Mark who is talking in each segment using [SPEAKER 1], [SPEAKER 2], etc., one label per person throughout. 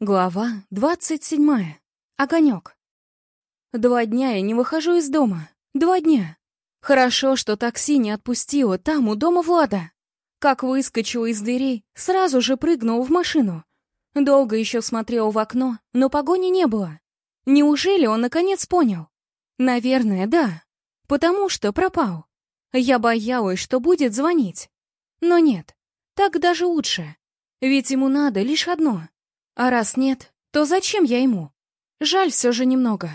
[SPEAKER 1] Глава двадцать седьмая. Огонек. Два дня я не выхожу из дома. Два дня. Хорошо, что такси не отпустило там, у дома Влада. Как выскочила из дверей, сразу же прыгнула в машину. Долго еще смотрел в окно, но погони не было. Неужели он наконец понял? Наверное, да. Потому что пропал. Я боялась, что будет звонить. Но нет, так даже лучше. Ведь ему надо лишь одно — а раз нет, то зачем я ему? Жаль все же немного.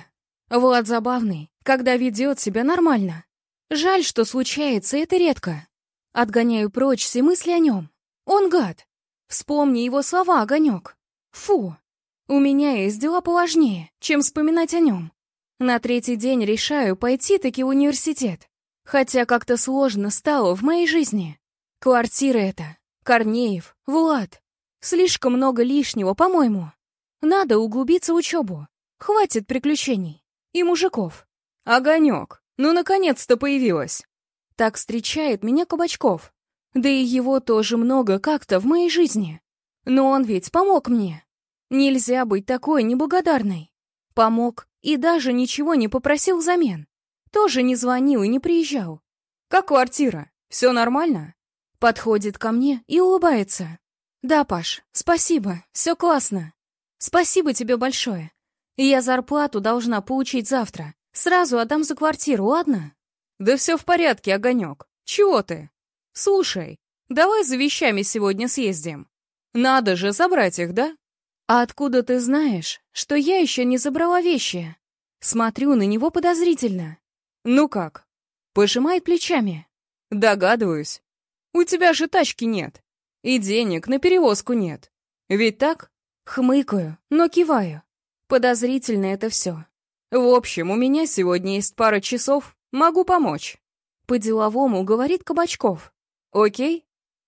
[SPEAKER 1] Влад забавный, когда ведет себя нормально. Жаль, что случается это редко. Отгоняю прочь все мысли о нем. Он гад. Вспомни его слова, огонек. Фу. У меня есть дела поважнее, чем вспоминать о нем. На третий день решаю пойти-таки в университет. Хотя как-то сложно стало в моей жизни. Квартира эта, Корнеев, Влад. Слишком много лишнего, по-моему. Надо углубиться в учебу. Хватит приключений. И мужиков. Огонек. Ну, наконец-то появилась. Так встречает меня Кабачков. Да и его тоже много как-то в моей жизни. Но он ведь помог мне. Нельзя быть такой неблагодарной. Помог и даже ничего не попросил взамен. Тоже не звонил и не приезжал. «Как квартира? Все нормально?» Подходит ко мне и улыбается. «Да, Паш, спасибо, все классно. Спасибо тебе большое. Я зарплату должна получить завтра. Сразу отдам за квартиру, ладно?» «Да все в порядке, Огонек. Чего ты? Слушай, давай за вещами сегодня съездим. Надо же забрать их, да?» «А откуда ты знаешь, что я еще не забрала вещи?» Смотрю на него подозрительно. «Ну как?» Пожимает плечами. «Догадываюсь. У тебя же тачки нет. И денег на перевозку нет. Ведь так? Хмыкаю, но киваю. Подозрительно это все. В общем, у меня сегодня есть пара часов, могу помочь. По-деловому говорит Кабачков. Окей?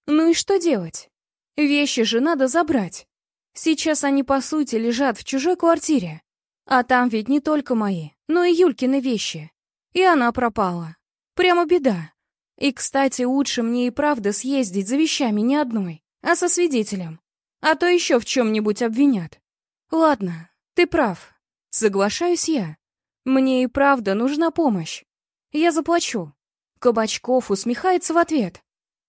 [SPEAKER 1] Ну и что делать? Вещи же надо забрать. Сейчас они, по сути, лежат в чужой квартире. А там ведь не только мои, но и Юлькины вещи. И она пропала. Прямо беда. И, кстати, лучше мне и правда съездить за вещами не одной, а со свидетелем. А то еще в чем-нибудь обвинят. Ладно, ты прав. Соглашаюсь я. Мне и правда нужна помощь. Я заплачу. Кабачков усмехается в ответ.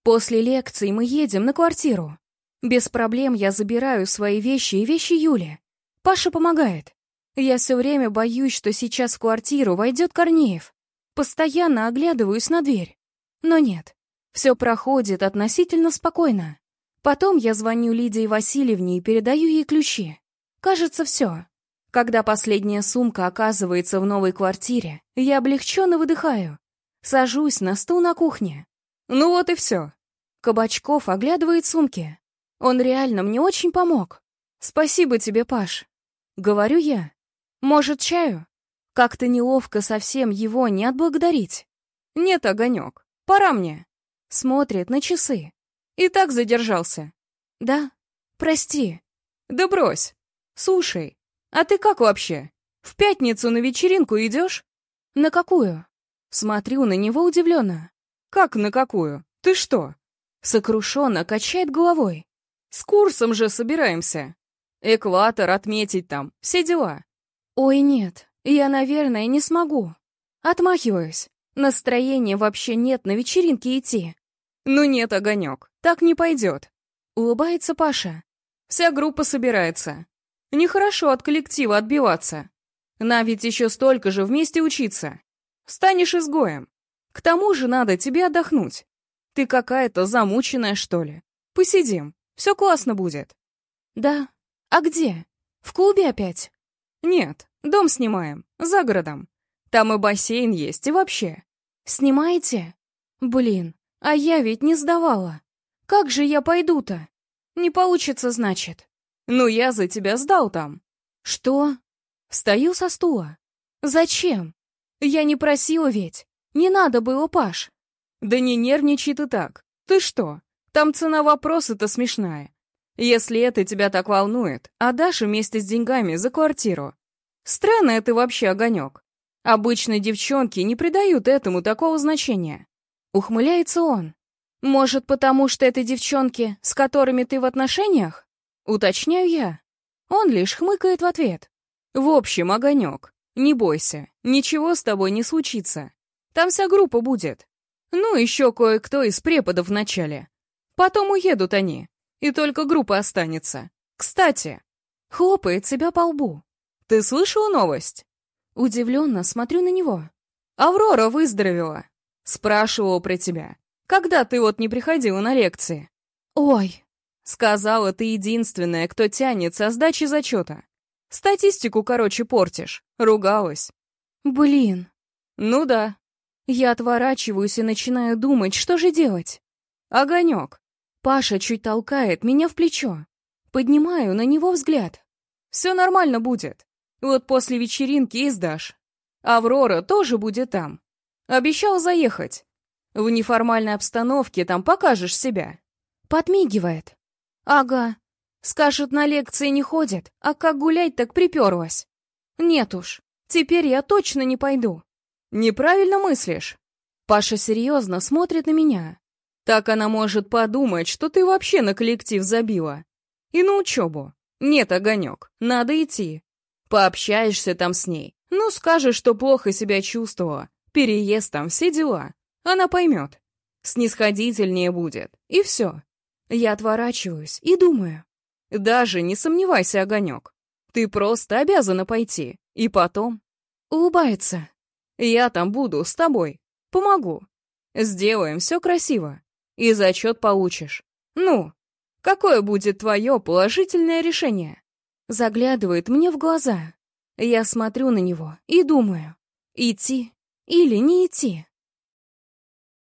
[SPEAKER 1] После лекции мы едем на квартиру. Без проблем я забираю свои вещи и вещи Юли. Паша помогает. Я все время боюсь, что сейчас в квартиру войдет Корнеев. Постоянно оглядываюсь на дверь. Но нет, все проходит относительно спокойно. Потом я звоню Лидии Васильевне и передаю ей ключи. Кажется, все. Когда последняя сумка оказывается в новой квартире, я облегченно выдыхаю. Сажусь на стул на кухне. Ну вот и все. Кабачков оглядывает сумки. Он реально мне очень помог. Спасибо тебе, Паш. Говорю я. Может, чаю? Как-то неловко совсем его не отблагодарить. Нет, Огонек. Пора мне. Смотрит на часы. И так задержался. Да? Прости. Да брось. Слушай, а ты как вообще? В пятницу на вечеринку идешь? На какую? Смотрю на него удивленно. Как на какую? Ты что? Сокрушенно качает головой. С курсом же собираемся. Экватор отметить там, все дела. Ой, нет, я, наверное, не смогу. Отмахиваюсь. Настроения вообще нет на вечеринке идти. Ну нет, Огонек, так не пойдет. Улыбается Паша. Вся группа собирается. Нехорошо от коллектива отбиваться. Нам ведь еще столько же вместе учиться. Станешь изгоем. К тому же надо тебе отдохнуть. Ты какая-то замученная, что ли. Посидим, все классно будет. Да. А где? В клубе опять? Нет, дом снимаем, за городом. Там и бассейн есть, и вообще. Снимаете? Блин, а я ведь не сдавала. Как же я пойду-то? Не получится, значит. Ну, я за тебя сдал там. Что? Встаю со стула. Зачем? Я не просила ведь. Не надо было, Паш. Да не нервничай ты так. Ты что? Там цена вопроса-то смешная. Если это тебя так волнует, отдашь вместе с деньгами за квартиру. Странный ты вообще огонек. Обычно девчонки не придают этому такого значения. Ухмыляется он. Может, потому что это девчонки, с которыми ты в отношениях? Уточняю я. Он лишь хмыкает в ответ. В общем, огонек, не бойся, ничего с тобой не случится. Там вся группа будет. Ну, еще кое-кто из преподов в начале. Потом уедут они, и только группа останется. Кстати, хлопает себя по лбу. Ты слышал новость? Удивленно смотрю на него. Аврора выздоровела. Спрашивала про тебя. Когда ты вот не приходила на лекции? Ой, сказала, ты единственная, кто тянет со сдачи зачета. Статистику, короче, портишь. Ругалась. Блин. Ну да. Я отворачиваюсь и начинаю думать, что же делать. Огонек. Паша чуть толкает меня в плечо. Поднимаю на него взгляд. Все нормально будет. Вот после вечеринки и сдашь. Аврора тоже будет там. Обещал заехать. В неформальной обстановке там покажешь себя. Подмигивает. Ага. Скажет, на лекции не ходит, а как гулять так приперлась. Нет уж, теперь я точно не пойду. Неправильно мыслишь. Паша серьезно смотрит на меня. Так она может подумать, что ты вообще на коллектив забила. И на учебу. Нет, Огонек, надо идти. Пообщаешься там с ней. Ну, скажешь, что плохо себя чувствовала. Переезд там, все дела. Она поймет. Снисходительнее будет. И все. Я отворачиваюсь и думаю. Даже не сомневайся, Огонек. Ты просто обязана пойти. И потом... Улыбается. Я там буду с тобой. Помогу. Сделаем все красиво и зачет получишь. Ну, какое будет твое положительное решение?» Заглядывает мне в глаза. Я смотрю на него и думаю, идти или не идти.